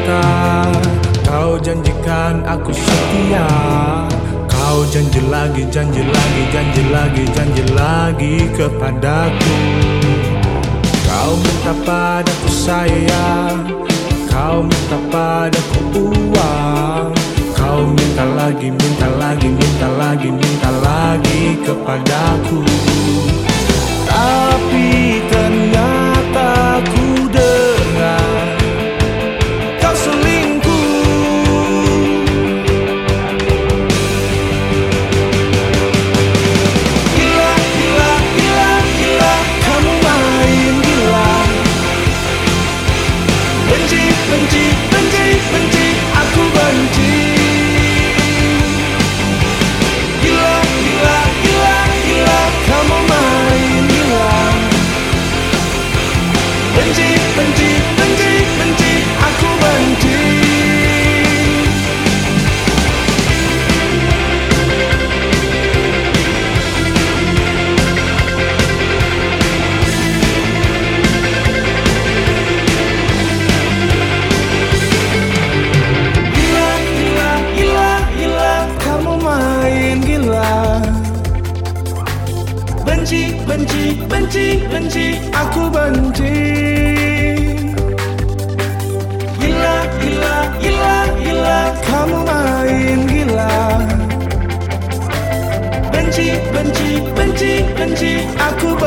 cinta. Kau janjikan aku setia. Kau janji lagi, janji lagi, janji lagi, janji lagi kepadaku. Kau minta padaku sayang. Kau minta padaku uang. Kau minta lagi, minta lagi, minta lagi, minta lagi kepadaku Benci, Benci, benci, benci, benci Aku benci. Gila, gila, gila, gila Kamu main gila. Benci, benci, benci, benci Aku